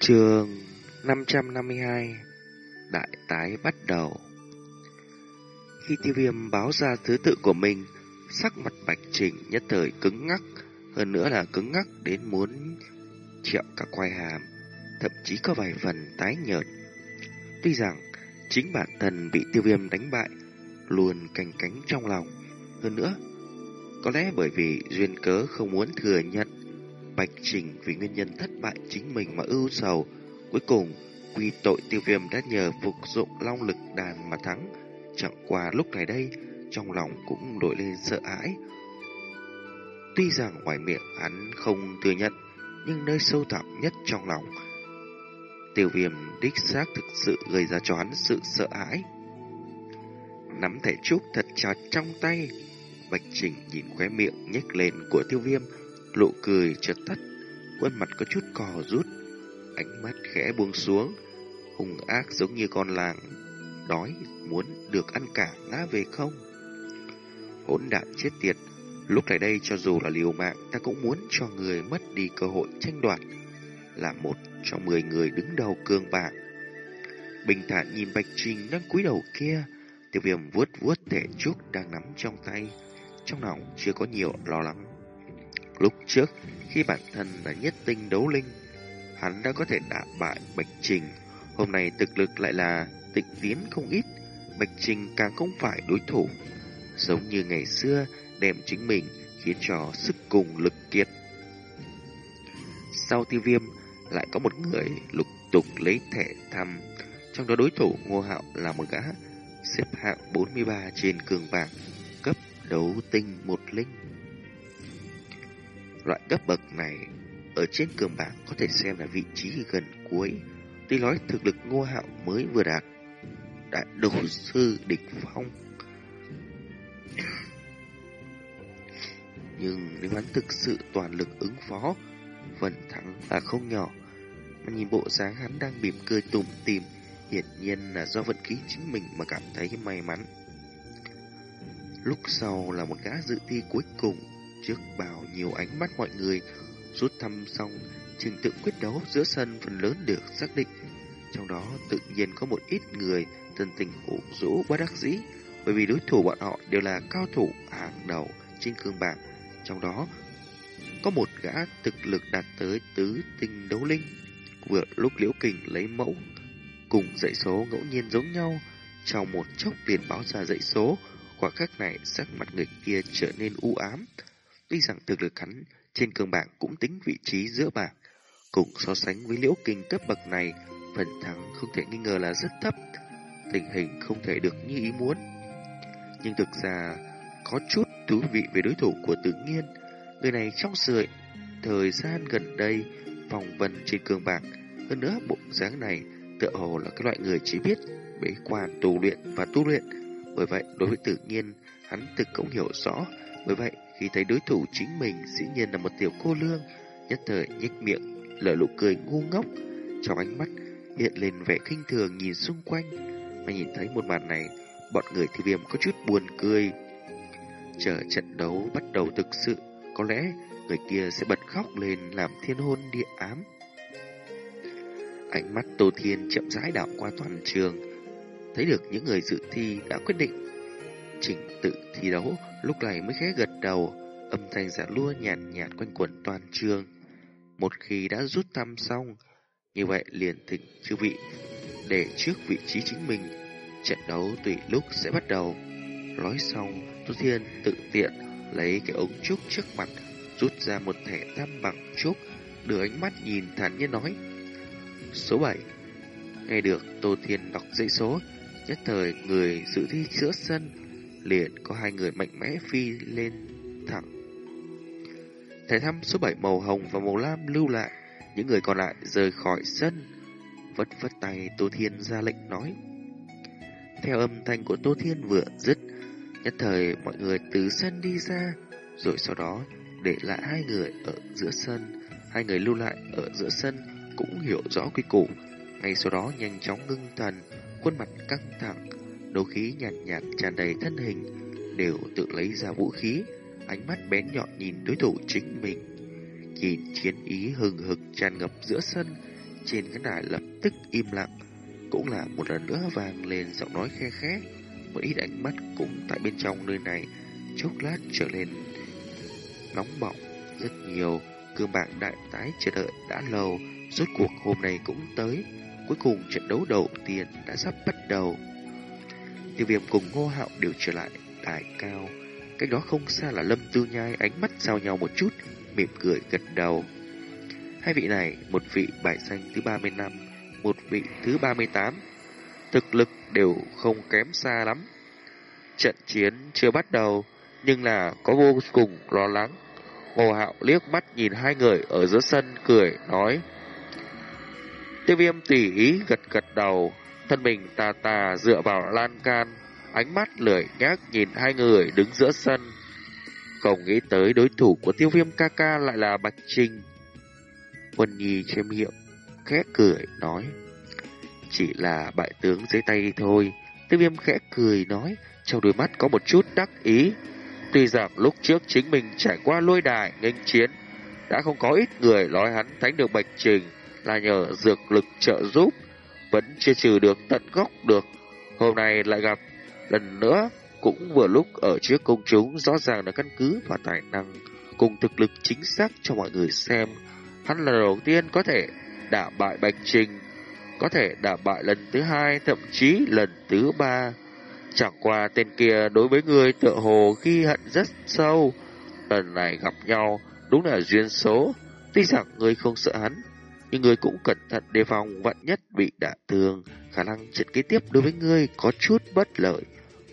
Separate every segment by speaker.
Speaker 1: Trường 552 Đại tái bắt đầu Khi tiêu viêm báo ra thứ tự của mình, sắc mặt bạch trình nhất thời cứng ngắc, hơn nữa là cứng ngắc đến muốn trẹo cả quai hàm, thậm chí có vài phần tái nhợt. Tuy rằng chính bản thân bị tiêu viêm đánh bại, luôn canh cánh trong lòng. Hơn nữa, có lẽ bởi vì duyên cớ không muốn thừa nhận Bạch Trình vì nguyên nhân thất bại chính mình mà ưu sầu, cuối cùng quy tội tiêu viêm đã nhờ phục dụng long lực đàn mà thắng. Chẳng qua lúc này đây, trong lòng cũng nổi lên sợ hãi. Tuy rằng ngoài miệng hắn không thừa nhận, nhưng nơi sâu thẳm nhất trong lòng, tiêu viêm đích xác thực sự gây ra cho hắn sự sợ hãi. Nắm thẻ trúc thật chặt trong tay, Bạch Trình nhìn khóe miệng nhếch lên của tiêu viêm, Lộ cười chợt tắt, khuôn mặt có chút cò rút, ánh mắt khẽ buông xuống, hung ác giống như con làng, đói muốn được ăn cả ngã về không. Hỗn đạn chết tiệt, lúc này đây cho dù là liều mạng ta cũng muốn cho người mất đi cơ hội tranh đoạt, là một trong mười người đứng đầu cương bạc, Bình thản nhìn Bạch Trình đang cúi đầu kia, tiêu viêm vuốt vuốt thể trúc đang nắm trong tay, trong lòng chưa có nhiều lo lắng. Lúc trước, khi bản thân là nhất tinh đấu linh, hắn đã có thể đả bại Bạch Trình. Hôm nay thực lực lại là tịch tiến không ít, Bạch Trình càng không phải đối thủ. Giống như ngày xưa, đem chính mình khiến cho sức cùng lực kiệt. Sau tiêu viêm, lại có một người lục tục lấy thẻ thăm. Trong đó đối thủ Ngô Hạo là một gã xếp hạng 43 trên cường bảng, cấp đấu tinh một linh. Loại cấp bậc này ở trên cường bảng có thể xem là vị trí gần cuối. Tuy nói thực lực ngô hạo mới vừa đạt đại đồ sư địch phong. Nhưng nếu hắn thực sự toàn lực ứng phó, phần thắng là không nhỏ. Mà nhìn bộ dáng hắn đang mỉm cười tủm tìm, hiển nhiên là do vận khí chính mình mà cảm thấy may mắn. Lúc sau là một gã dự thi cuối cùng Trước bao nhiêu ánh mắt mọi người, Rút thăm xong, Trình tự quyết đấu giữa sân phần lớn được xác định. Trong đó tự nhiên có một ít người Thân tình ủ rũ bất đắc dĩ, Bởi vì đối thủ bọn họ đều là cao thủ hàng đầu trên cương bảng. Trong đó, có một gã thực lực đạt tới tứ tinh đấu linh, Vừa lúc liễu kình lấy mẫu Cùng dãy số ngẫu nhiên giống nhau, Trong một chốc liền báo ra dãy số Quả khắc này sắc mặt người kia trở nên u ám. Tuy rằng thực lực hắn trên cương bảng cũng tính vị trí giữa bảng, cùng so sánh với liễu kinh cấp bậc này, phần thắng không thể nghi ngờ là rất thấp, tình hình không thể được như ý muốn. Nhưng thực ra có chút thú vị về đối thủ của tự nhiên, người này trong sợi thời gian gần đây phòng vân trên cương bảng, hơn nữa bộ dáng này tựa hồ là cái loại người chỉ biết bế quan tu luyện và tu luyện. Bởi vậy, đối với tự nhiên, hắn thực cũng hiểu rõ. Bởi vậy, khi thấy đối thủ chính mình dĩ nhiên là một tiểu cô lương, nhất thời nhếch miệng, lở nụ cười ngu ngốc, trong ánh mắt hiện lên vẻ khinh thường nhìn xung quanh, mà nhìn thấy một màn này, bọn người thi viêm có chút buồn cười. Chờ trận đấu bắt đầu thực sự, có lẽ người kia sẽ bật khóc lên làm thiên hôn địa ám. Ánh mắt Tô Thiên chậm rãi đảo qua toàn trường, thấy được những người dự thi đã quyết định trình tự thi đấu lúc này mới khẽ gật đầu, âm thanh giả lua nhàn nhạt, nhạt quanh quẩn toàn trường. Một khi đã rút thăm xong, như vậy liền thỉnh chư vị để trước vị trí chính mình, trận đấu tùy lúc sẽ bắt đầu. Nói xong, Tô Thiên tự tiện lấy cái ống trúc trước mặt, rút ra một thẻ tam bằng trúc, đưa ánh mắt nhìn thản nhiên nói. Số 7 Nghe được Tô Thiên đọc dãy số, nhất thời người dự thi giữa sân liền có hai người mạnh mẽ phi lên thẳng. Thẻ thăm số 7 màu hồng và màu lam lưu lại, những người còn lại rời khỏi sân. Vất vất tay Tô Thiên ra lệnh nói. Theo âm thanh của Tô Thiên vừa dứt, nhất thời mọi người từ sân đi ra, rồi sau đó để lại hai người ở giữa sân. Hai người lưu lại ở giữa sân cũng hiểu rõ quy củ, ngay sau đó nhanh chóng ngưng thần, khuôn mặt căng thẳng, đấu khí nhàn nhạt, nhạt tràn đầy thân hình, đều tự lấy ra vũ khí, ánh mắt bén nhọn nhìn đối thủ chính mình. Nhìn chiến ý hừng hực tràn ngập giữa sân, trên cái đài lập tức im lặng, cũng là một lần nữa vang lên giọng nói khe khẽ, một ít ánh mắt cũng tại bên trong nơi này, chốc lát trở lên nóng bỏng rất nhiều. Cương bạc đại tái chờ đợi đã lâu, rốt cuộc hôm nay cũng tới. Cuối cùng trận đấu đầu tiên đã sắp bắt đầu. Tiêu viêm cùng ngô hạo đều trở lại đài cao. Cách đó không xa là Lâm Tư Nhai ánh mắt giao nhau một chút, mỉm cười gật đầu. Hai vị này, một vị bài danh thứ 30 năm, một vị thứ 38. Thực lực đều không kém xa lắm. Trận chiến chưa bắt đầu, nhưng là có vô cùng lo lắng. Ngô Hạo liếc mắt nhìn hai người ở giữa sân cười nói. Tiêu viêm tỉ ý gật gật đầu, thân mình tà tà dựa vào lan can, ánh mắt lười nhác nhìn hai người đứng giữa sân. Không nghĩ tới đối thủ của tiêu viêm ca ca lại là Bạch Trinh. Quân Nhi chêm miệng, khẽ cười nói. Chỉ là bại tướng dưới tay thôi. Tiêu viêm khẽ cười nói, trong đôi mắt có một chút đắc ý. Tuy rằng lúc trước chính mình trải qua lôi đài nghênh chiến, đã không có ít người nói hắn thánh được Bạch Trình là nhờ dược lực trợ giúp, vẫn chưa trừ được tận gốc được. Hôm nay lại gặp lần nữa, cũng vừa lúc ở trước công chúng rõ ràng là căn cứ và tài năng cùng thực lực chính xác cho mọi người xem. Hắn là đầu tiên có thể đả bại Bạch Trình, có thể đả bại lần thứ hai, thậm chí lần thứ ba. Chẳng qua tên kia đối với người tựa hồ ghi hận rất sâu. Lần này gặp nhau đúng là duyên số. Tuy rằng người không sợ hắn, nhưng người cũng cẩn thận đề phòng vạn nhất bị đả thương. Khả năng trận kế tiếp đối với ngươi có chút bất lợi.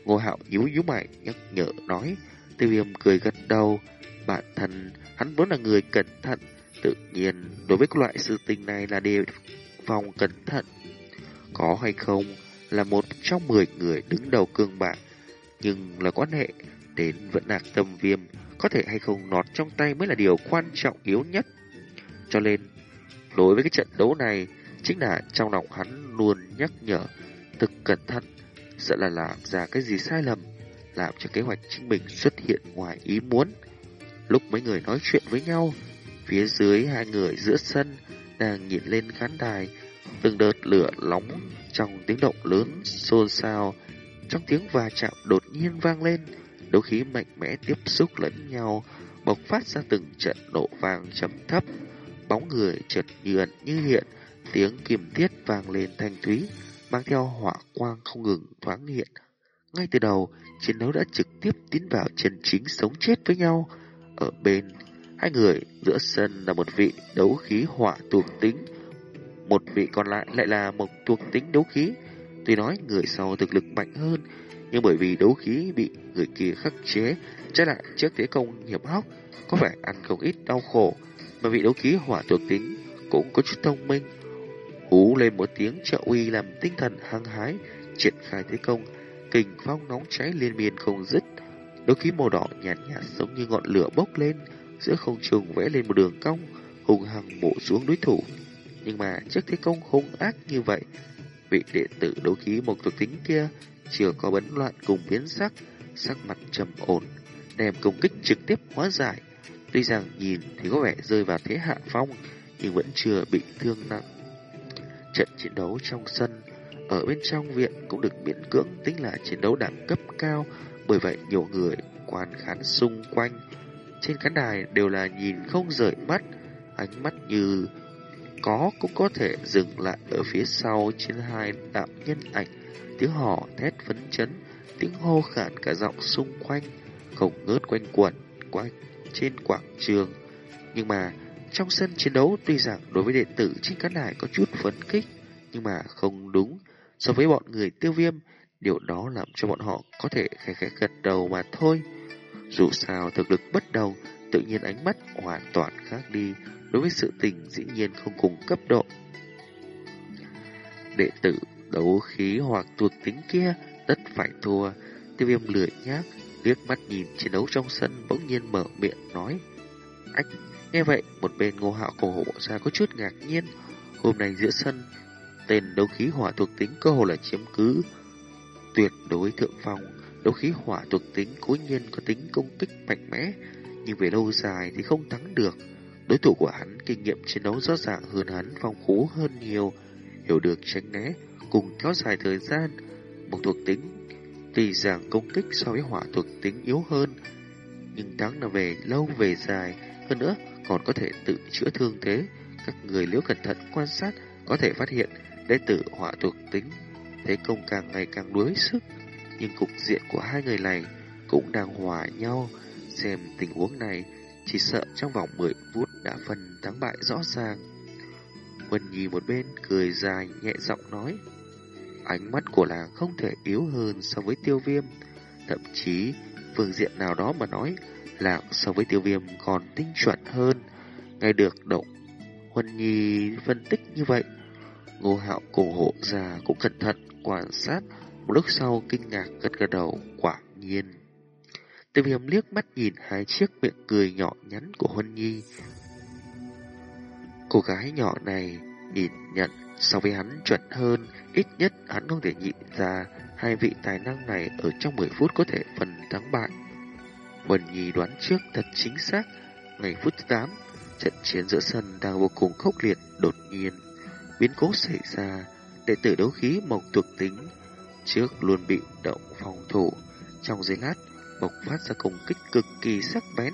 Speaker 1: Ngô Hạo nhíu nhíu mày nhắc nhở nói. Tiêu viêm cười gật đầu. Bản thân hắn vốn là người cẩn thận. Tự nhiên đối với loại sự tình này là đề phòng cẩn thận. Có hay không là một trong mười người đứng đầu cương bạc. Nhưng là quan hệ đến vận nạc tâm viêm có thể hay không nọt trong tay mới là điều quan trọng yếu nhất. Cho nên, đối với cái trận đấu này, chính là trong lòng hắn luôn nhắc nhở, thực cẩn thận, sợ là làm ra cái gì sai lầm, làm cho kế hoạch chính mình xuất hiện ngoài ý muốn. Lúc mấy người nói chuyện với nhau, phía dưới hai người giữa sân đang nhìn lên khán đài, từng đợt lửa nóng trong tiếng động lớn xôn xao, trong tiếng va chạm đột nhiên vang lên, đấu khí mạnh mẽ tiếp xúc lẫn nhau, bộc phát ra từng trận nổ vang trầm thấp, bóng người chợt như ẩn như hiện, tiếng kiềm tiết vang lên thanh thúy, mang theo hỏa quang không ngừng thoáng hiện. Ngay từ đầu, chiến đấu đã trực tiếp tiến vào chân chính sống chết với nhau. Ở bên, hai người giữa sân là một vị đấu khí hỏa thuộc tính, một vị còn lại lại là một thuộc tính đấu khí. Tuy nói người sau thực lực mạnh hơn, nhưng bởi vì đấu khí bị người kia khắc chế, trái lại trước thế công hiểm hóc, có vẻ ăn không ít đau khổ, mà vị đấu khí hỏa thuộc tính cũng có chút thông minh. Hú lên một tiếng trợ uy làm tinh thần hăng hái, triển khai thế công, kình phong nóng cháy liên miên không dứt. Đấu khí màu đỏ nhạt nhạt giống như ngọn lửa bốc lên, giữa không trung vẽ lên một đường cong, hùng hăng bổ xuống đối thủ. Nhưng mà trước thế công hung ác như vậy, vị đệ tử đấu khí một thuộc tính kia chưa có bấn loạn cùng biến sắc, sắc mặt trầm ổn, đem công kích trực tiếp hóa giải. Tuy rằng nhìn thì có vẻ rơi vào thế hạ phong, nhưng vẫn chưa bị thương nặng. Trận chiến đấu trong sân, ở bên trong viện cũng được miễn cưỡng tính là chiến đấu đẳng cấp cao, bởi vậy nhiều người quan khán xung quanh. Trên khán đài đều là nhìn không rời mắt, ánh mắt như có cũng có thể dừng lại ở phía sau trên hai đạo nhân ảnh, tiếng hò thét phấn chấn, tiếng hô khản cả giọng xung quanh, không ngớt quanh quẩn quanh trên quảng trường. Nhưng mà trong sân chiến đấu tuy rằng đối với đệ tử trên Cát đài có chút phấn kích, nhưng mà không đúng. So với bọn người tiêu viêm, điều đó làm cho bọn họ có thể khẽ khẽ gật đầu mà thôi. Dù sao thực lực bất đầu, tự nhiên ánh mắt hoàn toàn khác đi, đối với sự tình dĩ nhiên không cùng cấp độ. Đệ tử đấu khí hoặc thuộc tính kia tất phải thua, tiêu viêm lười nhác, liếc mắt nhìn chiến đấu trong sân bỗng nhiên mở miệng nói. Ách, nghe vậy, một bên ngô hạo cổ hộ ra có chút ngạc nhiên. Hôm nay giữa sân, tên đấu khí hỏa thuộc tính cơ hồ là chiếm cứ tuyệt đối thượng phong. Đấu khí hỏa thuộc tính cố nhiên có tính công kích mạnh mẽ, nhưng về lâu dài thì không thắng được. Đối thủ của hắn kinh nghiệm chiến đấu rõ ràng hơn hắn phong phú hơn nhiều, hiểu được tránh né, cùng kéo dài thời gian. Một thuộc tính tuy rằng công kích so với hỏa thuộc tính yếu hơn, nhưng đáng là về lâu về dài, hơn nữa còn có thể tự chữa thương thế. Các người nếu cẩn thận quan sát có thể phát hiện đệ tử hỏa thuộc tính thế công càng ngày càng đuối sức, nhưng cục diện của hai người này cũng đang hòa nhau. Xem tình huống này, chỉ sợ trong vòng 10 phút đã phân thắng bại rõ ràng. quân Nhi một bên cười dài nhẹ giọng nói, ánh mắt của nàng không thể yếu hơn so với tiêu viêm, thậm chí phương diện nào đó mà nói, là so với tiêu viêm còn tinh chuẩn hơn. Ngay được động, Huân Nhi phân tích như vậy, Ngô Hạo cổ hộ già cũng cẩn thận quan sát, một lúc sau kinh ngạc gật gật đầu, quả nhiên. Tiêu viêm liếc mắt nhìn hai chiếc miệng cười nhỏ nhắn của Huân Nhi. Cô gái nhỏ này nhìn nhận so với hắn chuẩn hơn, ít nhất hắn không thể nhịn ra hai vị tài năng này ở trong 10 phút có thể phần thắng bại. Huân Nhi đoán trước thật chính xác, ngày phút thứ 8, trận chiến giữa sân đang vô cùng khốc liệt, đột nhiên. Biến cố xảy ra, đệ tử đấu khí mộc thuộc tính trước luôn bị động phòng thủ. Trong giây lát, bộc phát ra công kích cực kỳ sắc bén.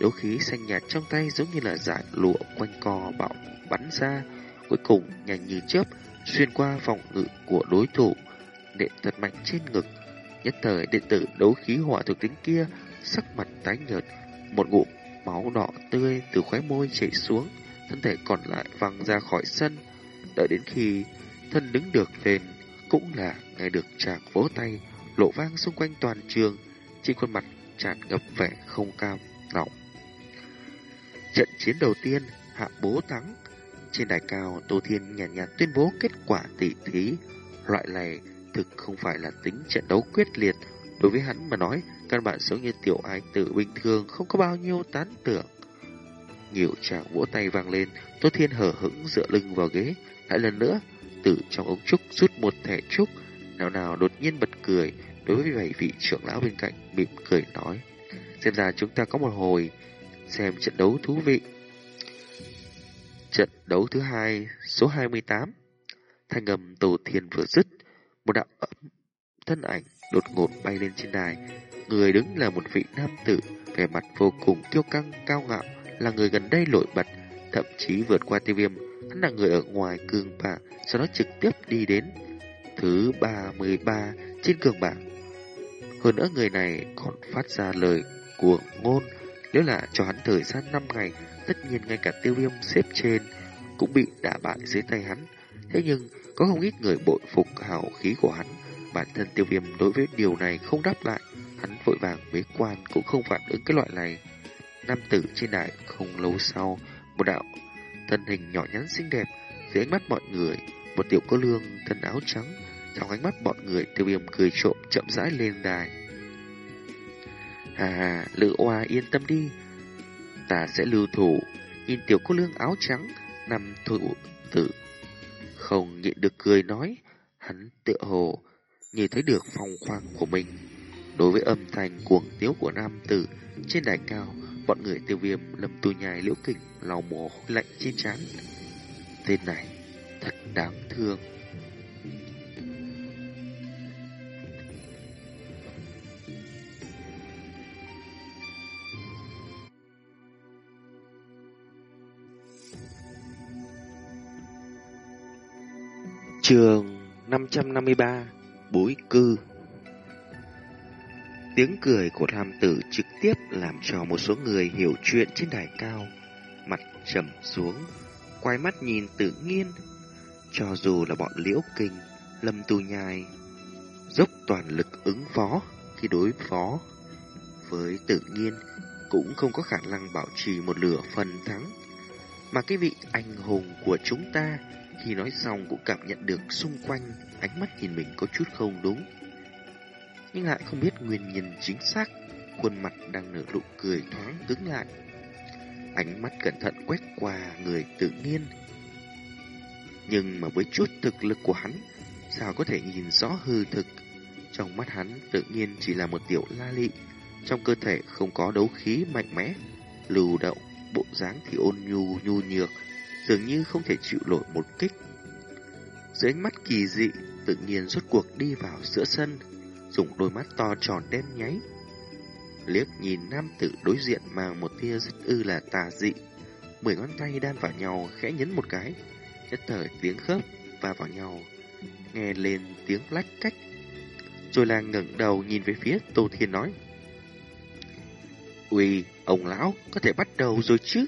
Speaker 1: Đấu khí xanh nhạt trong tay giống như là giải lụa quanh co bạo bắn ra, cuối cùng nhanh như chớp xuyên qua phòng ngự của đối thủ, đệ thật mạnh trên ngực. Nhất thời đệ tử đấu khí hỏa thuộc tính kia sắc mặt tái nhợt, một ngụm máu đỏ tươi từ khóe môi chảy xuống, thân thể còn lại văng ra khỏi sân. Đợi đến khi thân đứng được lên, cũng là nghe được chàng vỗ tay, lộ vang xung quanh toàn trường, trên khuôn mặt tràn ngập vẻ không cam lòng. Trận chiến đầu tiên, hạ bố thắng. Trên đài cao, Tô Thiên nhàn nhạt, nhạt tuyên bố kết quả tỷ thí. Loại này thực không phải là tính trận đấu quyết liệt. Đối với hắn mà nói, căn bản giống như tiểu ai tử bình thường, không có bao nhiêu tán tưởng. Nhiều chàng vỗ tay vang lên, Tô Thiên hở hững dựa lưng vào ghế. Lại lần nữa, từ trong ống trúc rút một thẻ trúc, nào nào đột nhiên bật cười, đối với bảy vị trưởng lão bên cạnh mỉm cười nói. Xem ra chúng ta có một hồi xem trận đấu thú vị. Trận đấu thứ hai, số 28. Thanh âm Tổ Thiên vừa dứt, một đạo ấm thân ảnh đột ngột bay lên trên đài. Người đứng là một vị nam tử, vẻ mặt vô cùng kiêu căng, cao ngạo, là người gần đây nổi bật, thậm chí vượt qua tiêu viêm. Hắn là người ở ngoài cường bảng, sau đó trực tiếp đi đến thứ 33 trên cường bảng. Hơn nữa người này còn phát ra lời của ngôn, nếu là cho hắn thời gian 5 ngày, tất nhiên ngay cả tiêu viêm xếp trên cũng bị đả bại dưới tay hắn. Thế nhưng, có không ít người bội phục hào khí của hắn. Bản thân tiêu viêm đối với điều này không đáp lại, hắn vội vàng bế quan cũng không phản ứng cái loại này. Nam tử trên đài không lâu sau, một đạo thân hình nhỏ nhắn xinh đẹp, dưới ánh mắt mọi người, một tiểu cô lương thân áo trắng, trong ánh mắt mọi người tiêu viêm cười trộm chậm rãi lên đài. Hà hà, lữ oa yên tâm đi, ta sẽ lưu thủ, nhìn tiểu cô lương áo trắng, nằm thủ tử. Không nhịn được cười nói, hắn tựa hồ như thấy được phong khoang của mình. Đối với âm thanh cuồng tiếu của nam tử trên đài cao, bọn người tiêu viêm lâm tu nhai liễu kịch lau mồ hôi lạnh trên trán. Tên này thật đáng thương. Trường 553 Bối cư Tiếng cười của tham tử trực tiếp làm cho một số người hiểu chuyện trên đài cao, mặt trầm xuống, quay mắt nhìn tự nhiên, cho dù là bọn liễu kinh, lâm tu nhai, dốc toàn lực ứng phó khi đối phó với tự nhiên cũng không có khả năng bảo trì một lửa phần thắng. Mà cái vị anh hùng của chúng ta khi nói xong cũng cảm nhận được xung quanh ánh mắt nhìn mình có chút không đúng. Nhưng lại không biết nguyên nhân chính xác, khuôn mặt đang nở nụ cười thoáng cứng lại. Ánh mắt cẩn thận quét qua người tự nhiên. Nhưng mà với chút thực lực của hắn, sao có thể nhìn rõ hư thực? Trong mắt hắn tự nhiên chỉ là một tiểu la lị, trong cơ thể không có đấu khí mạnh mẽ, lưu động bộ dáng thì ôn nhu nhu nhược, dường như không thể chịu nổi một kích. Dưới ánh mắt kỳ dị, tự nhiên rốt cuộc đi vào giữa sân, dùng đôi mắt to tròn đen nháy. Liếc nhìn nam tử đối diện mang một tia rất ư là tà dị, mười ngón tay đan vào nhau khẽ nhấn một cái, nhất thời tiếng khớp va vào nhau, nghe lên tiếng lách cách. Rồi là ngẩng đầu nhìn về phía Tô Thiên nói. Uy, ông lão có thể bắt đầu rồi chứ?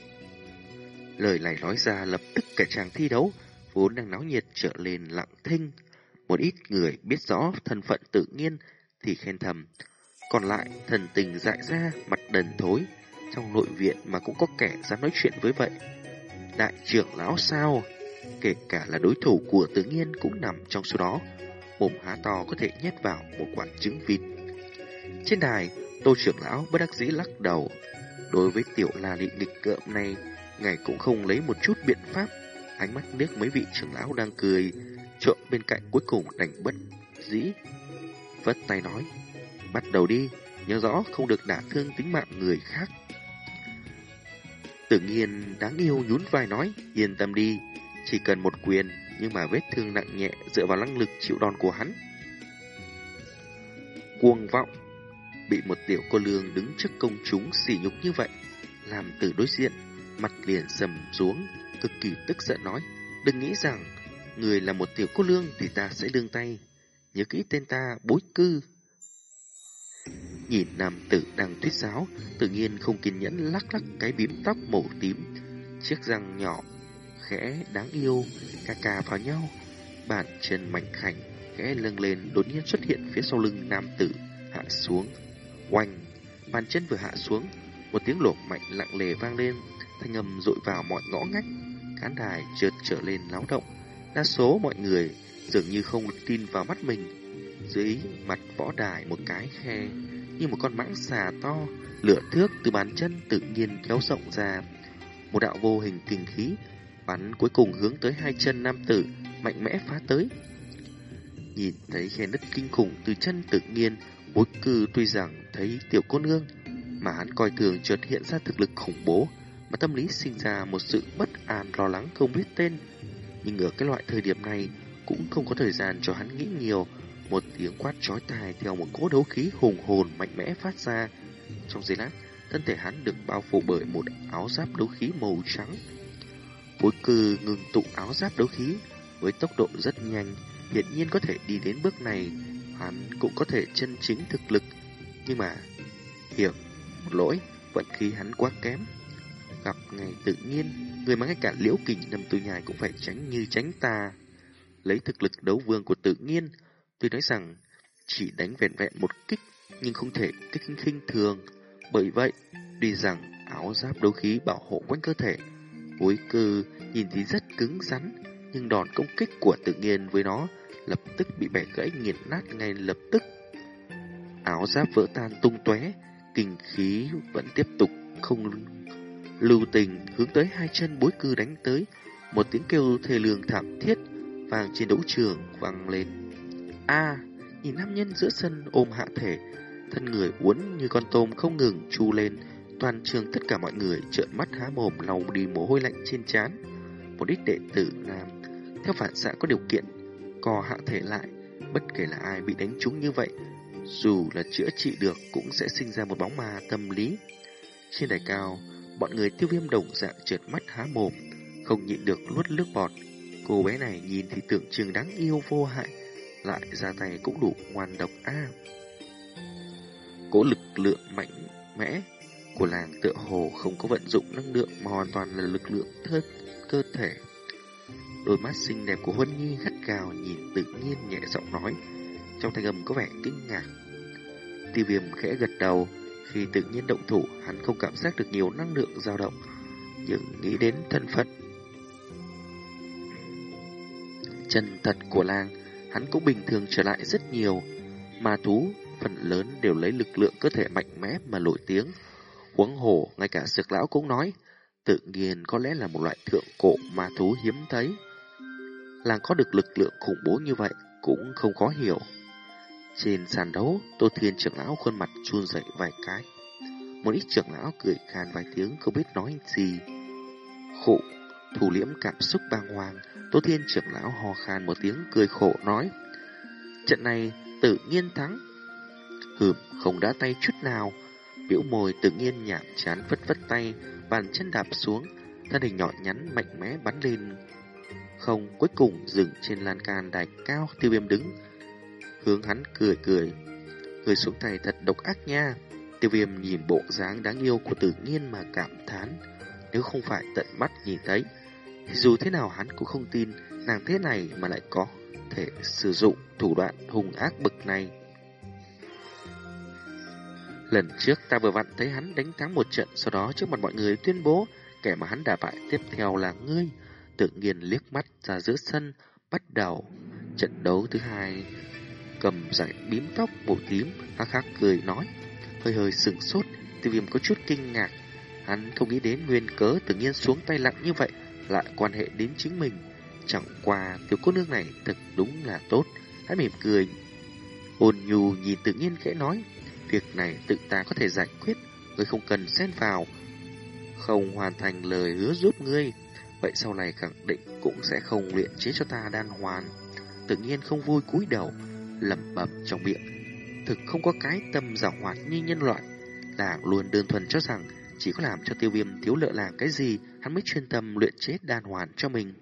Speaker 1: Lời này nói ra lập tức cả chàng thi đấu, vốn đang náo nhiệt trở lên lặng thinh. Một ít người biết rõ thân phận tự nhiên thì khen thầm, còn lại thần tình dại ra, mặt đần thối. Trong nội viện mà cũng có kẻ dám nói chuyện với vậy. Đại trưởng lão sao? Kể cả là đối thủ của tự nhiên cũng nằm trong số đó. Mồm há to có thể nhét vào một quả trứng vịt. Trên đài, tô trưởng lão bất đắc dĩ lắc đầu. Đối với tiểu la định nghịch cợm này, ngài cũng không lấy một chút biện pháp. Ánh mắt liếc mấy vị trưởng lão đang cười, trộm bên cạnh cuối cùng đành bất dĩ. Vất tay nói, bắt đầu đi, nhớ rõ không được đả thương tính mạng người khác. Tự nhiên đáng yêu nhún vai nói, yên tâm đi, chỉ cần một quyền, nhưng mà vết thương nặng nhẹ dựa vào năng lực chịu đòn của hắn. Cuồng vọng, bị một tiểu cô lương đứng trước công chúng sỉ nhục như vậy, làm từ đối diện, mặt liền sầm xuống, cực kỳ tức giận nói, đừng nghĩ rằng người là một tiểu cô lương thì ta sẽ đương tay, nhớ kỹ tên ta bối cư. Nhìn nam tử đang thuyết giáo, tự nhiên không kiên nhẫn lắc lắc cái bím tóc màu tím, chiếc răng nhỏ, khẽ đáng yêu, ca ca vào nhau. Bàn chân mảnh khảnh, khẽ lưng lên đột nhiên xuất hiện phía sau lưng nam tử, hạ xuống. Oanh, bàn chân vừa hạ xuống, một tiếng lộp mạnh lặng lề vang lên, thanh âm dội vào mọi ngõ ngách. Khán đài chợt trở lên náo động. Đa số mọi người dường như không tin vào mắt mình. Dưới mặt võ đài một cái khe như một con mãng xà to, lửa thước từ bàn chân tự nhiên kéo rộng ra. Một đạo vô hình kinh khí bắn cuối cùng hướng tới hai chân nam tử, mạnh mẽ phá tới. Nhìn thấy khe nứt kinh khủng từ chân tự nhiên, bối cư tuy rằng thấy tiểu cô nương, mà hắn coi thường chợt hiện ra thực lực khủng bố, mà tâm lý sinh ra một sự bất an lo lắng không biết tên. Nhưng ở cái loại thời điểm này, cũng không có thời gian cho hắn nghĩ nhiều, một tiếng quát chói tai theo một cỗ đấu khí hùng hồn mạnh mẽ phát ra. Trong giây lát, thân thể hắn được bao phủ bởi một áo giáp đấu khí màu trắng. Bối cư ngừng tụ áo giáp đấu khí với tốc độ rất nhanh, hiển nhiên có thể đi đến bước này, hắn cũng có thể chân chính thực lực. Nhưng mà, hiểu, một lỗi, vận khí hắn quá kém. Gặp ngày tự nhiên, người mà ngay cả liễu kình nằm tư nhài cũng phải tránh như tránh ta. Lấy thực lực đấu vương của tự nhiên, Tôi nói rằng chỉ đánh vẹn vẹn một kích nhưng không thể kích khinh thường. Bởi vậy, tuy rằng áo giáp đấu khí bảo hộ quanh cơ thể, cuối cơ nhìn thì rất cứng rắn, nhưng đòn công kích của tự nhiên với nó lập tức bị bẻ gãy nghiền nát ngay lập tức. Áo giáp vỡ tan tung tóe, kinh khí vẫn tiếp tục không lưu tình hướng tới hai chân bối cư đánh tới, một tiếng kêu thê lương thảm thiết vang trên đấu trường vang lên. A, nhìn nam nhân giữa sân ôm hạ thể, thân người uốn như con tôm không ngừng chu lên, toàn trường tất cả mọi người trợn mắt há mồm lau đi mồ hôi lạnh trên trán. Một ít đệ tử nam theo phản xạ có điều kiện co hạ thể lại, bất kể là ai bị đánh trúng như vậy, dù là chữa trị được cũng sẽ sinh ra một bóng ma tâm lý. Trên đài cao, bọn người tiêu viêm đồng dạng trợn mắt há mồm, không nhịn được nuốt nước bọt. Cô bé này nhìn thì tưởng chừng đáng yêu vô hại, lại ra tay cũng đủ ngoan độc a. Cố lực lượng mạnh mẽ của làng tựa hồ không có vận dụng năng lượng mà hoàn toàn là lực lượng thân cơ thể. Đôi mắt xinh đẹp của Huân Nhi gắt gào nhìn tự nhiên nhẹ giọng nói, trong thanh âm có vẻ kinh ngạc. Tiêu viêm khẽ gật đầu, khi tự nhiên động thủ, hắn không cảm giác được nhiều năng lượng dao động, nhưng nghĩ đến thân phận. Chân thật của làng hắn cũng bình thường trở lại rất nhiều. Ma thú phần lớn đều lấy lực lượng cơ thể mạnh mẽ mà nổi tiếng. Huống hồ, ngay cả sực lão cũng nói, tự nhiên có lẽ là một loại thượng cổ ma thú hiếm thấy. Làng có được lực lượng khủng bố như vậy cũng không khó hiểu. Trên sàn đấu, Tô Thiên trưởng lão khuôn mặt chun dậy vài cái. một ít trưởng lão cười khan vài tiếng không biết nói gì. Khổ, thủ liễm cảm xúc bàng hoàng, Tô Thiên trưởng lão ho khan một tiếng cười khổ nói. Trận này tự nhiên thắng. Hừm, không đã tay chút nào. Biểu môi tự nhiên nhảm chán vất vất tay, bàn chân đạp xuống, thân hình nhỏ nhắn mạnh mẽ bắn lên. Không, cuối cùng dừng trên lan can đài cao tiêu viêm đứng. Hướng hắn cười cười. Người xuống tay thật độc ác nha. Tiêu viêm nhìn bộ dáng đáng yêu của tự nhiên mà cảm thán. Nếu không phải tận mắt nhìn thấy, thì dù thế nào hắn cũng không tin nàng thế này mà lại có thể sử dụng thủ đoạn hung ác bực này. Lần trước ta vừa vặn thấy hắn đánh thắng một trận, sau đó trước mặt mọi người tuyên bố kẻ mà hắn đả bại tiếp theo là ngươi. Tự nhiên liếc mắt ra giữa sân, bắt đầu trận đấu thứ hai. Cầm giải bím tóc bộ tím, hắc hắc cười nói, hơi hơi sừng sốt, tiêu viêm có chút kinh ngạc. Hắn không nghĩ đến nguyên cớ tự nhiên xuống tay lặng như vậy, lại quan hệ đến chính mình. Chẳng qua tiểu cô nương này thật đúng là tốt, hắn mỉm cười. Ôn nhu nhìn tự nhiên khẽ nói, việc này tự ta có thể giải quyết, ngươi không cần xen vào. Không hoàn thành lời hứa giúp ngươi, vậy sau này khẳng định cũng sẽ không luyện chế cho ta đan hoàn. Tự nhiên không vui cúi đầu, lẩm bẩm trong miệng. Thực không có cái tâm giảo hoạt như nhân loại. nàng luôn đơn thuần cho rằng chỉ có làm cho tiêu viêm thiếu lợ làng cái gì, hắn mới chuyên tâm luyện chế đan hoàn cho mình.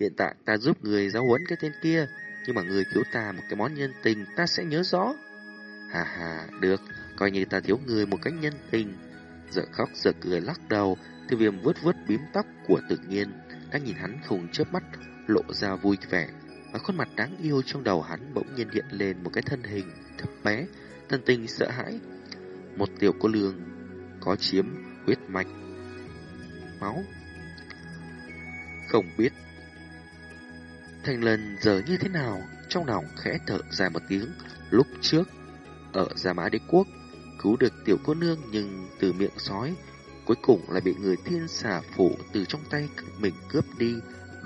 Speaker 1: Hiện tại ta giúp người giáo huấn cái tên kia, nhưng mà người cứu ta một cái món nhân tình ta sẽ nhớ rõ. Hà hà, được, coi như ta thiếu người một cách nhân tình. Giờ khóc giờ cười lắc đầu, tiêu viêm vớt vớt bím tóc của tự nhiên, đang nhìn hắn không chớp mắt, lộ ra vui vẻ. Ở khuôn mặt đáng yêu trong đầu hắn bỗng nhiên hiện lên một cái thân hình thấp bé, thân tình sợ hãi. Một tiểu cô lương có chiếm huyết mạch máu. Không biết Thành lần giờ như thế nào, trong lòng khẽ thở dài một tiếng, lúc trước ở Gia Mã Đế Quốc cứu được tiểu cô nương nhưng từ miệng sói, cuối cùng lại bị người thiên xà phủ từ trong tay mình cướp đi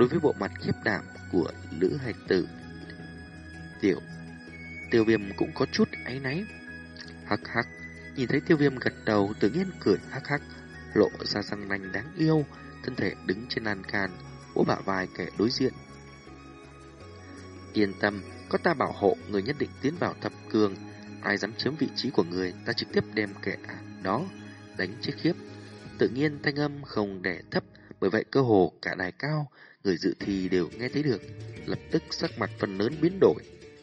Speaker 1: đối với bộ mặt khiếp đảm của Lữ Hạch Tử. Tiểu Tiêu viêm cũng có chút áy náy. Hắc hắc, nhìn thấy tiêu viêm gật đầu tự nhiên cười hắc hắc, lộ ra răng nanh đáng yêu, thân thể đứng trên lan can, vỗ bả vai kẻ đối diện. Yên tâm, có ta bảo hộ người nhất định tiến vào thập cường, ai dám chiếm vị trí của người, ta trực tiếp đem kẻ đó đánh chết khiếp. Tự nhiên thanh âm không đẻ thấp, bởi vậy cơ hồ cả đài cao, người dự thi đều nghe thấy được, lập tức sắc mặt phần lớn biến đổi.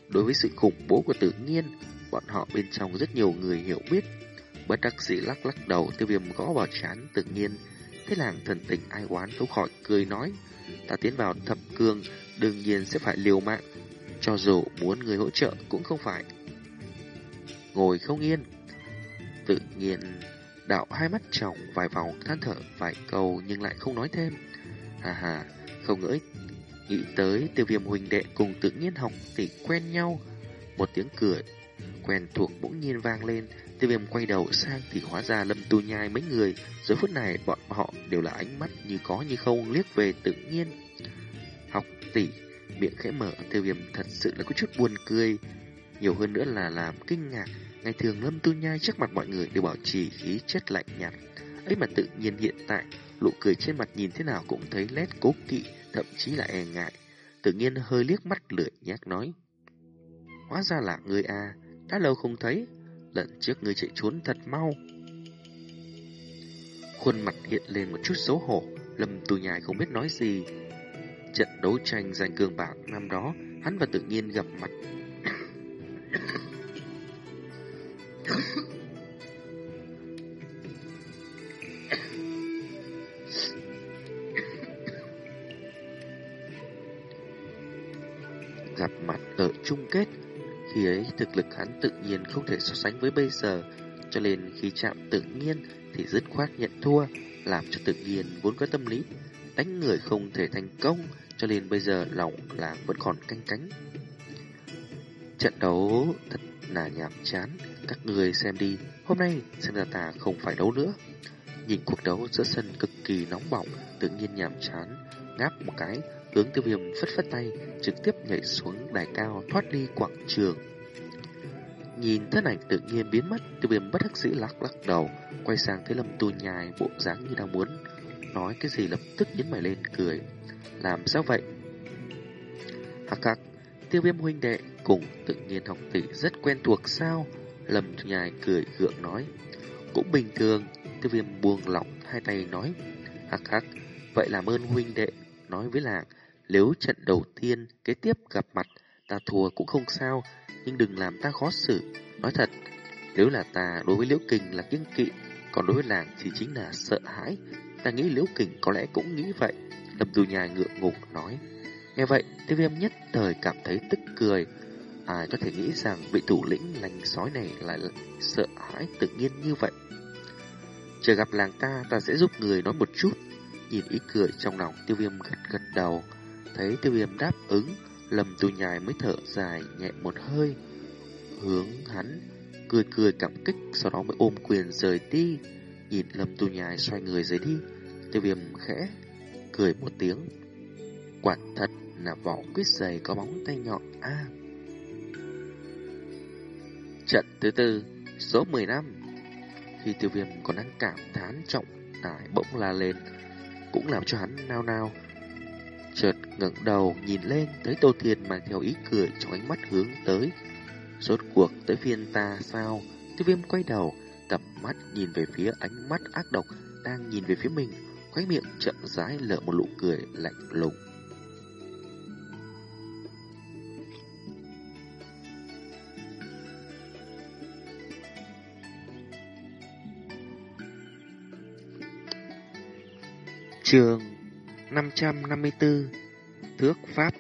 Speaker 1: Đối với sự khủng bố của tự nhiên, bọn họ bên trong rất nhiều người hiểu biết. Bất đắc dĩ lắc lắc đầu tiêu viêm gõ vào chán tự nhiên. Thế làng thần tình ai oán không khỏi cười nói. Ta tiến vào thập cương, đương nhiên sẽ phải liều mạng. Cho dù muốn người hỗ trợ cũng không phải. Ngồi không yên. Tự nhiên đạo hai mắt trọng vài vòng than thở vài câu nhưng lại không nói thêm. Hà hà, không ngỡ nghĩ tới tiêu viêm huynh đệ cùng tự nhiên học tỷ quen nhau. Một tiếng cười quen thuộc bỗng nhiên vang lên, tiêu viêm quay đầu sang thì hóa ra lâm tu nhai mấy người. Giờ phút này bọn họ đều là ánh mắt như có như không liếc về tự nhiên. Học tỷ, miệng khẽ mở, tiêu viêm thật sự là có chút buồn cười. Nhiều hơn nữa là làm kinh ngạc. Ngày thường lâm tu nhai trước mặt mọi người đều bảo trì khí chất lạnh nhạt ấy mà tự nhiên hiện tại, nụ cười trên mặt nhìn thế nào cũng thấy lét cố kỵ, thậm chí là e ngại. Tự nhiên hơi liếc mắt lưỡi nhác nói. Hóa ra là người a à, đã lâu không thấy, lần trước người chạy trốn thật mau. Khuôn mặt hiện lên một chút xấu hổ, Lâm Tu Nhai không biết nói gì. Trận đấu tranh giành cường bạc năm đó, hắn và tự nhiên gặp mặt. Thực lực hắn tự nhiên không thể so sánh với bây giờ, cho nên khi chạm tự nhiên thì dứt khoát nhận thua, làm cho tự nhiên vốn có tâm lý đánh người không thể thành công, cho nên bây giờ lòng là vẫn còn canh cánh. Trận đấu thật là nhàm chán, các người xem đi, hôm nay xem ra ta không phải đấu nữa. Nhìn cuộc đấu giữa sân cực kỳ nóng bỏng, tự nhiên nhàm chán, ngáp một cái, hướng tiêu viêm phất phất tay, trực tiếp nhảy xuống đài cao thoát đi quảng trường.
Speaker 2: Nhìn thân ảnh tự nhiên biến mất, tiêu viêm bất đắc dĩ lắc lắc đầu, quay sang thấy lâm tu nhai bộ dáng như đang muốn nói cái gì lập tức nhấn mày lên cười. Làm sao vậy? Hắc hắc, tiêu viêm huynh đệ cùng tự nhiên học tỷ rất quen thuộc sao? Lâm tu nhai cười gượng nói. Cũng bình thường, tiêu viêm buông lỏng hai tay nói. Hắc hắc, vậy làm ơn huynh đệ, nói với làng, nếu trận đầu tiên kế tiếp gặp mặt, ta thua cũng không sao, nhưng đừng làm ta khó xử. Nói thật, nếu là ta đối với Liễu Kình là kiêng kỵ, còn đối với làng thì chính là sợ hãi. Ta nghĩ Liễu Kình có lẽ cũng nghĩ vậy. Lâm Tu Nhai ngượng ngục nói. Nghe vậy, tiêu viêm nhất thời cảm thấy tức cười. Ai có thể nghĩ rằng vị thủ lĩnh lành sói này lại sợ hãi tự nhiên như vậy. Chờ gặp làng ta, ta sẽ giúp người nói một chút. Nhìn ý cười trong lòng tiêu viêm gật gật đầu. Thấy tiêu viêm đáp ứng, Lâm Tu Nhai mới thở dài nhẹ một hơi. Hướng hắn, cười cười cảm kích, sau đó mới ôm quyền rời đi. Nhìn Lâm Tu Nhai xoay người rời đi, tiêu viêm khẽ, cười một tiếng. Quả thật là vỏ quyết dày có bóng tay nhọn a Trận thứ tư, số 10 năm. Khi tiêu viêm còn đang cảm thán trọng tải bỗng la lên, cũng làm cho hắn nao nao. Chợt ngẩng đầu nhìn lên tới Tô Thiên mang theo ý cười trong ánh mắt hướng tới. Rốt cuộc tới phiên ta sao? Tiêu viêm quay đầu, tầm mắt nhìn về phía ánh mắt ác độc đang nhìn về phía mình, khóe miệng chậm rãi lở một nụ cười lạnh lùng.
Speaker 1: Trường 554 Thước Pháp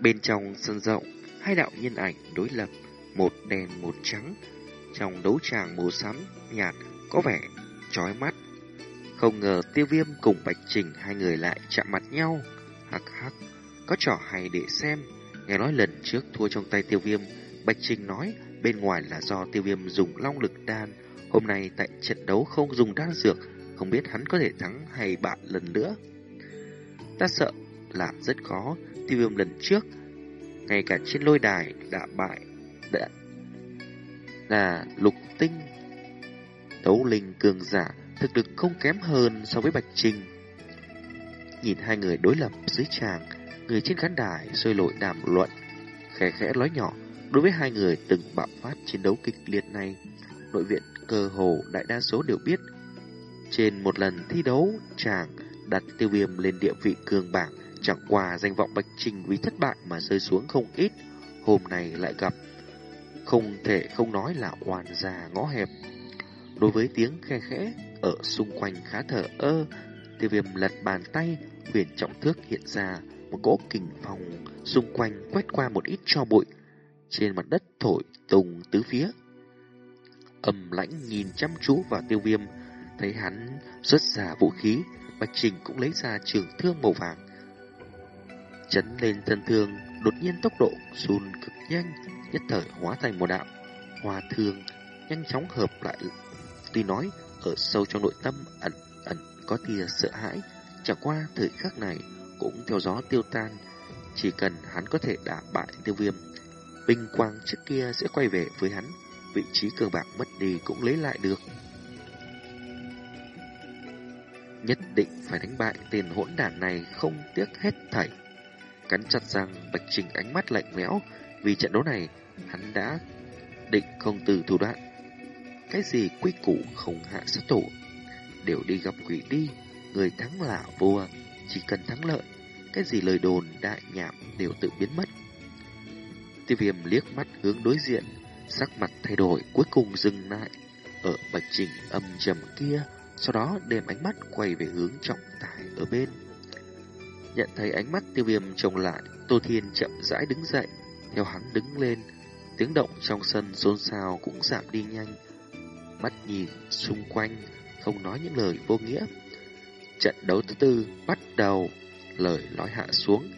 Speaker 1: Bên trong sân rộng, hai đạo nhân ảnh đối lập, một đèn một trắng, trong đấu tràng màu xám nhạt có vẻ chói mắt. Không ngờ tiêu viêm cùng Bạch Trình hai người lại chạm mặt nhau. Hắc hắc, có trò hay để xem. Nghe nói lần trước thua trong tay tiêu viêm, Bạch Trình nói bên ngoài là do tiêu viêm dùng long lực đan. Hôm nay tại trận đấu không dùng đan dược, không biết hắn có thể thắng hay bại lần nữa. Ta sợ là rất khó, tiêu viêm lần trước, ngay cả trên lôi đài đã bại, đã là lục tinh. Đấu linh cường giả thực lực không kém hơn so với Bạch Trình. Nhìn hai người đối lập dưới tràng, người trên khán đài sôi lội đàm luận, khẽ khẽ nói nhỏ, đối với hai người từng bạo phát chiến đấu kịch liệt này, nội viện cơ hồ đại đa số đều biết trên một lần thi đấu, chàng đặt tiêu viêm lên địa vị cường bảng, chẳng qua danh vọng Bạch Trình vì thất bại mà rơi xuống không ít. Hôm nay lại gặp, không thể không nói là oan già ngõ hẹp. Đối với tiếng khe khẽ ở xung quanh khá thở ơ, tiêu viêm lật bàn tay, huyền trọng thước hiện ra một cỗ kình phòng xung quanh quét qua một ít cho bụi. Trên mặt đất thổi tùng tứ phía. Âm lãnh nhìn chăm chú vào tiêu viêm, Thấy hắn xuất ra vũ khí, Bạch Trình cũng lấy ra trường thương màu vàng. Chấn lên thân thương, đột nhiên tốc độ run cực nhanh, nhất thời hóa thành một đạo. hòa thương nhanh chóng hợp lại. Tuy nói, ở sâu trong nội tâm ẩn ẩn có tia sợ hãi, chẳng qua thời khắc này cũng theo gió tiêu tan. Chỉ cần hắn có thể đả bại tiêu viêm, bình quang trước kia sẽ quay về với hắn, vị trí cơ bạc mất đi cũng lấy lại được. Nhất định phải đánh bại tên hỗn đản này không tiếc hết thảy. Cắn chặt răng, Bạch Trình ánh mắt lạnh lẽo, vì trận đấu này hắn đã định không từ thủ đoạn. Cái gì quy củ không hạ sát thủ, đều đi gặp quỷ đi, người thắng là vua, chỉ cần thắng lợi, cái gì lời đồn đại nhảm đều tự biến mất. Tiêu viêm liếc mắt hướng đối diện, sắc mặt thay đổi cuối cùng dừng lại. Ở Bạch Trình âm trầm kia, sau đó đem ánh mắt quay về hướng trọng tài ở bên. Nhận thấy ánh mắt tiêu viêm trông lại, Tô Thiên chậm rãi đứng dậy, theo hắn đứng lên, tiếng động trong sân xôn xao cũng giảm đi nhanh. Mắt nhìn xung quanh, không nói những lời vô nghĩa. Trận đấu thứ tư bắt đầu, lời nói hạ xuống.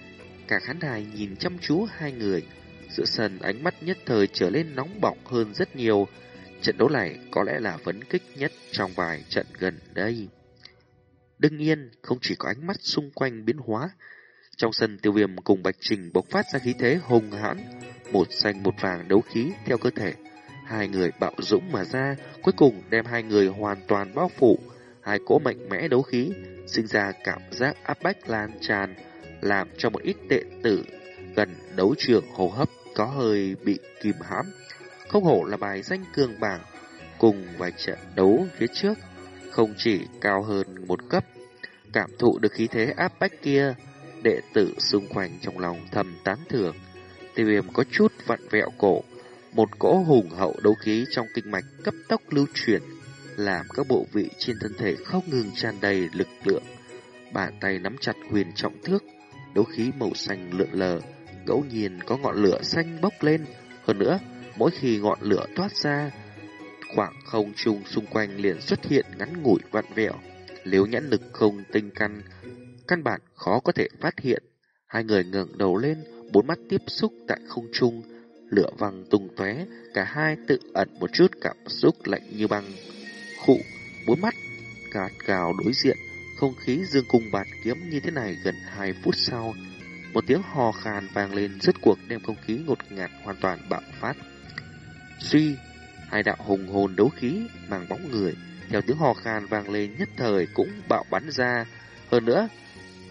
Speaker 1: Cả khán đài nhìn chăm chú hai người, giữa sân ánh mắt nhất thời trở lên nóng bỏng hơn rất nhiều, Trận đấu này có lẽ là phấn kích nhất trong vài trận gần đây. Đương nhiên, không chỉ có ánh mắt xung quanh biến hóa. Trong sân tiêu viêm cùng Bạch Trình bộc phát ra khí thế hùng hãn,
Speaker 2: một xanh một vàng đấu khí theo cơ thể. Hai người bạo dũng mà ra, cuối cùng đem hai người hoàn toàn bao phủ. Hai cỗ mạnh mẽ đấu khí, sinh ra cảm giác áp bách lan tràn, làm cho một ít đệ tử gần đấu trường hô hấp có hơi bị kìm hãm. Không hổ là bài danh cường bảng, cùng vài trận đấu phía trước, không chỉ cao hơn một cấp. Cảm thụ được khí thế áp bách kia, đệ tử xung quanh trong lòng thầm tán thưởng. Tiêu viêm có chút vặn vẹo cổ, một cỗ hùng hậu đấu khí trong kinh mạch cấp tốc lưu chuyển, làm các bộ vị trên thân thể không ngừng tràn đầy lực lượng. Bàn tay nắm chặt huyền trọng thước, đấu khí màu xanh lượn lờ, ngẫu nhiên có ngọn lửa xanh bốc lên. Hơn nữa, mỗi khi ngọn lửa thoát ra, khoảng không trung xung quanh liền xuất hiện ngắn ngủi vặn vẹo. Nếu nhãn lực không tinh căn, căn bản khó có thể phát hiện. Hai người ngẩng đầu lên, bốn mắt tiếp xúc tại không trung, lửa văng tung tóe, cả hai tự ẩn một chút cảm xúc lạnh như băng. Khụ, bốn mắt gạt gào đối diện, không khí dương cung bạt kiếm như thế này gần hai phút sau. Một tiếng hò khàn vang lên rứt cuộc đem không khí ngột ngạt hoàn toàn bạo phát. Suy, hai đạo hùng hồn đấu khí mang bóng người, theo tiếng hò khan vang lên nhất thời cũng bạo bắn ra. Hơn nữa,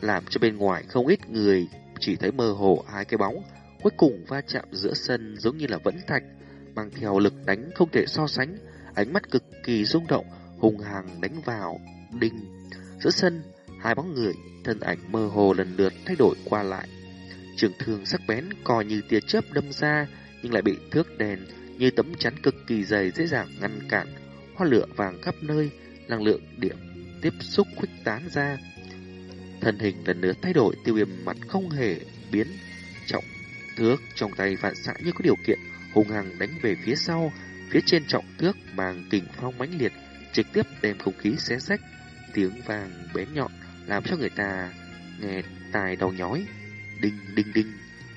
Speaker 2: làm cho bên ngoài không ít người chỉ thấy mơ hồ hai cái bóng, cuối cùng va chạm giữa sân giống như là vẫn thạch, mang theo lực đánh không thể so sánh, ánh mắt cực kỳ rung động, hùng hằng đánh vào, đinh. Giữa sân, hai bóng người, thân ảnh mơ hồ lần lượt thay đổi qua lại. Trường thương sắc bén coi như tia chớp đâm ra, nhưng lại bị thước đèn như tấm chắn cực kỳ dày dễ dàng ngăn cản, hoa lửa vàng khắp nơi, năng lượng điểm tiếp xúc khuếch tán ra. Thân hình lần nữa thay đổi, tiêu viêm mặt không hề biến, trọng thước trong tay vạn xạ như có điều kiện, hùng hằng đánh về phía sau, phía trên trọng thước mang kình phong mãnh liệt, trực tiếp đem không khí xé rách, tiếng vàng bén nhọn làm cho người ta nghe tai đau nhói. Đinh đinh đinh,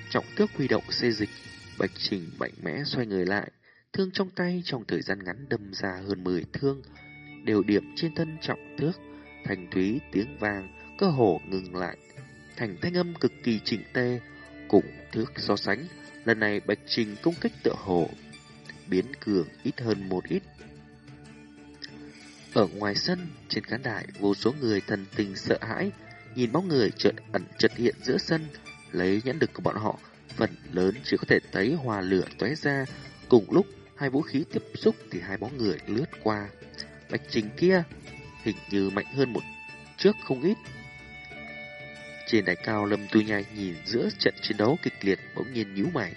Speaker 2: trọng thước huy động xê dịch, Bạch Trình mạnh mẽ xoay người lại, thương trong tay trong thời gian ngắn đâm ra hơn 10 thương, đều điểm trên thân trọng thước, thành thúy tiếng vang, cơ hồ ngừng lại, thành thanh âm cực kỳ chỉnh tê, cùng thước so sánh, lần này Bạch Trình công kích tựa hồ biến cường ít hơn một ít. Ở ngoài sân, trên khán đài, vô số người thần tình sợ hãi, nhìn bóng người chợt ẩn chợt hiện giữa sân, lấy nhãn lực của bọn họ phần lớn chỉ có thể thấy hòa lửa tóe ra. Cùng lúc hai vũ khí tiếp xúc thì hai bóng người lướt qua. Bạch trình kia hình như mạnh hơn một trước không ít. Trên đài cao Lâm Tu Nhai nhìn giữa trận chiến đấu kịch liệt bỗng nhiên nhíu mày.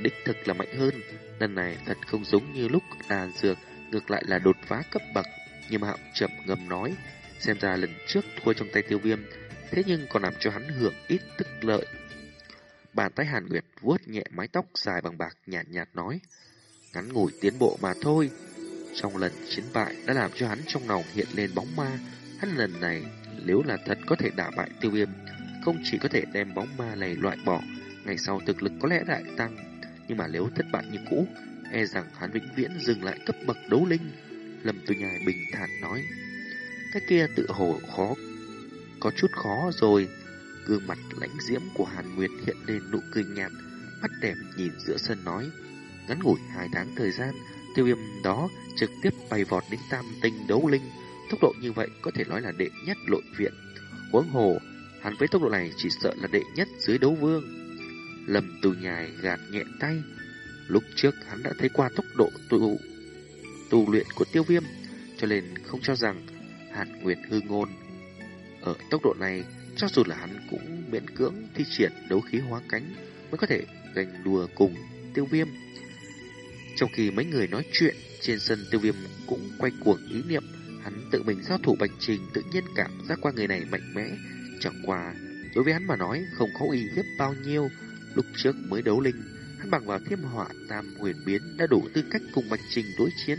Speaker 2: Đích thực là mạnh hơn, lần này thật không giống như lúc đàn dược, ngược lại là đột phá cấp bậc. Nhưng mà hạo chậm ngầm nói, xem ra lần trước thua trong tay tiêu viêm, thế nhưng còn làm cho hắn hưởng ít tức lợi. Bàn tay Hàn Nguyệt vuốt nhẹ mái tóc dài bằng bạc nhạt nhạt nói. Ngắn ngủi tiến bộ mà thôi. Trong lần chiến bại đã làm cho hắn trong lòng hiện lên bóng ma. Hắn lần này nếu là thật có thể đả bại tiêu viêm, không chỉ có thể đem bóng ma này loại bỏ, ngày sau thực lực có lẽ đại tăng. Nhưng mà nếu thất bại như cũ, e rằng hắn vĩnh viễn dừng lại cấp bậc đấu linh. Lâm Tu Nhai bình thản nói. Cái kia tự hồ khó, có chút khó rồi. Gương mặt lãnh diễm của Hàn Nguyệt hiện lên nụ cười nhạt, mắt đẹp nhìn giữa sân nói. Ngắn ngủi hai tháng thời gian, tiêu viêm đó trực tiếp bay vọt đến tam tinh đấu linh. Tốc độ như vậy có thể nói là đệ nhất lội viện. Huống hồ, hắn với tốc độ này chỉ sợ là đệ nhất dưới đấu vương. Lầm tù nhài gạt nhẹ tay. Lúc trước hắn đã thấy qua tốc độ tu, tu luyện của tiêu viêm, cho nên không cho rằng Hàn Nguyệt hư ngôn. Ở tốc độ này, cho dù là hắn cũng miễn cưỡng thi triển đấu khí hóa cánh mới có thể gành đùa cùng tiêu viêm. Trong khi mấy người nói chuyện, trên sân tiêu viêm cũng quay cuồng ý niệm, hắn tự mình giao thủ bạch trình tự nhiên cảm giác qua người này mạnh mẽ, chẳng qua đối với hắn mà nói không có uy hiếp bao nhiêu. Lúc trước mới đấu linh, hắn bằng vào thiêm họa tam huyền biến đã đủ tư cách cùng bạch trình đối chiến.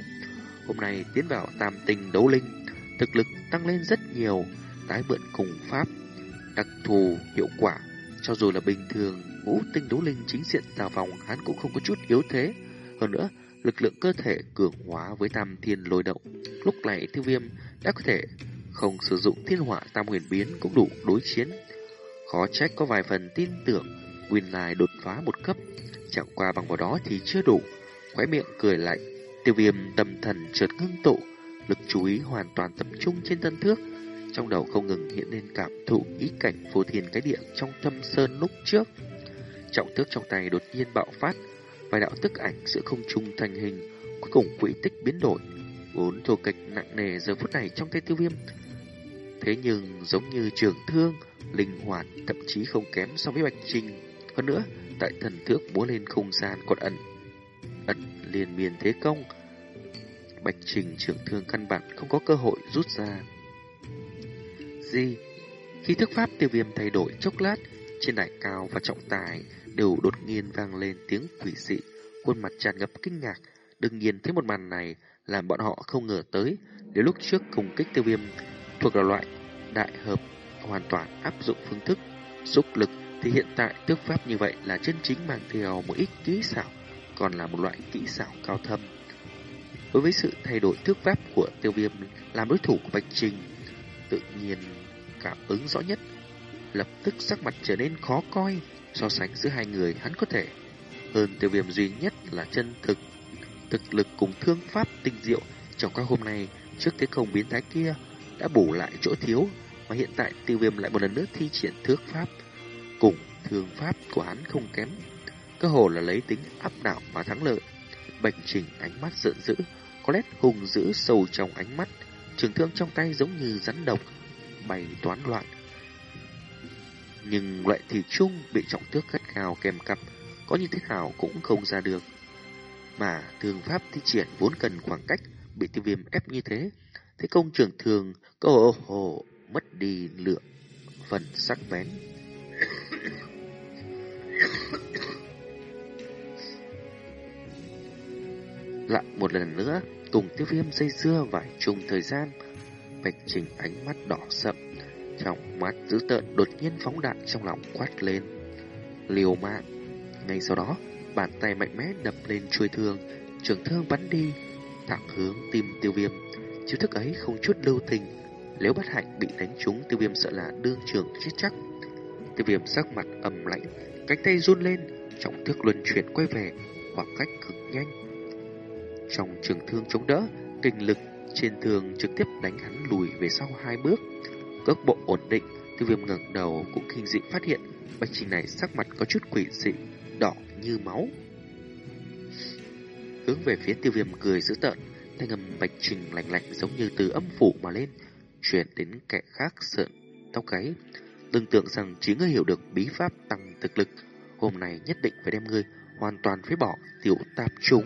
Speaker 2: Hôm nay tiến vào tam tình đấu linh, thực lực tăng lên rất nhiều, tái mượn cùng pháp đặc thù hiệu quả. Cho dù là bình thường, ngũ tinh đấu linh chính diện tào vòng hắn cũng không có chút yếu thế. Hơn nữa, lực lượng cơ thể cường hóa với tam thiên lôi động. Lúc này tiêu viêm đã có thể không sử dụng thiên hỏa tam huyền biến cũng đủ đối chiến. Khó trách có vài phần tin tưởng Nguyên Lai đột phá một cấp. Chẳng qua bằng vào đó thì chưa đủ. Khóe miệng cười lạnh, tiêu viêm tâm thần chợt ngưng tụ, lực chú ý hoàn toàn tập trung trên thân thước. Trong đầu không ngừng hiện lên cảm thụ ý cảnh phù thiên cái địa trong thâm sơn lúc trước. Trọng tước trong tay đột nhiên bạo phát, vài đạo tức ảnh giữa không trung thành hình, cuối cùng quỹ tích biến đổi. Vốn thổ kịch nặng nề giờ phút này trong tay tiêu viêm. Thế nhưng giống như trường thương, linh hoạt, thậm chí không kém so với Bạch Trình. Hơn nữa, tại thần thước múa lên không gian còn ẩn, ẩn liền miền thế công. Bạch Trình trưởng thương căn bản không có cơ hội rút ra. Gì? Khi thức pháp tiêu viêm thay đổi chốc lát, trên đại cao và trọng tài đều đột nhiên vang lên tiếng quỷ dị, khuôn mặt tràn ngập kinh ngạc. Đương nhiên thấy một màn này làm bọn họ không ngờ tới, nếu lúc trước công kích tiêu viêm thuộc là loại đại hợp hoàn toàn áp dụng phương thức xúc lực thì hiện tại tước pháp như vậy là chân chính mang theo một ít kỹ xảo, còn là một loại kỹ xảo cao thâm. Đối với sự thay đổi thức pháp của tiêu viêm làm đối thủ của Bạch Trình, tự nhiên cảm ứng rõ nhất, lập tức sắc mặt trở nên khó coi, so sánh giữa hai người hắn có thể hơn tiêu viêm duy nhất là chân thực, thực lực cùng thương pháp tinh diệu trong các hôm nay trước thế không biến thái kia đã bù lại chỗ thiếu, mà hiện tại tiêu viêm lại một lần nữa thi triển thước pháp cùng thương pháp của hắn không kém. Cơ hồ là lấy tính áp đảo mà thắng lợi. Bạch Trình ánh mắt giận dữ, có nét hùng dữ sâu trong ánh mắt, trường thương trong tay giống như rắn độc, bay toán loạn. Nhưng loại thì chung bị trọng tước gắt gào kèm cặp, có như thế nào cũng không ra được. Mà thường pháp thi triển vốn cần khoảng cách, bị tiêu viêm ép như thế, thế công trường thường cơ hồ, hồ mất đi lượng phần sắc bén. Lại một lần nữa, cùng tiêu viêm dây dưa vài chung thời gian, Bạch Trình ánh mắt đỏ sậm, trong mắt dữ tợn đột nhiên phóng đại trong lòng quát lên. Liều mạng. Ngay sau đó, bàn tay mạnh mẽ đập lên chuôi thương, trường thương bắn đi, thẳng hướng tim tiêu viêm. Chiêu thức ấy không chút lưu tình, nếu bất hạnh bị đánh trúng tiêu viêm sợ là đương trường chết chắc. Tiêu viêm sắc mặt ầm lạnh, cánh tay run lên, trọng thức luân chuyển quay về, khoảng cách cực nhanh. Trong trường thương chống đỡ, kinh lực trên thường trực tiếp đánh hắn lùi về sau hai bước. Cước bộ ổn định, tiêu viêm ngẩng đầu cũng kinh dị phát hiện bạch trình này sắc mặt có chút quỷ dị, đỏ như máu. Hướng về phía tiêu viêm cười dữ tợn, thanh âm bạch trình lạnh lạnh giống như từ âm phủ mà lên, chuyển đến kẻ khác sợn tóc gáy. tưởng tượng rằng chỉ ngươi hiểu được bí pháp tăng thực lực, hôm nay nhất định phải đem ngươi hoàn toàn phế bỏ tiểu tạp chúng.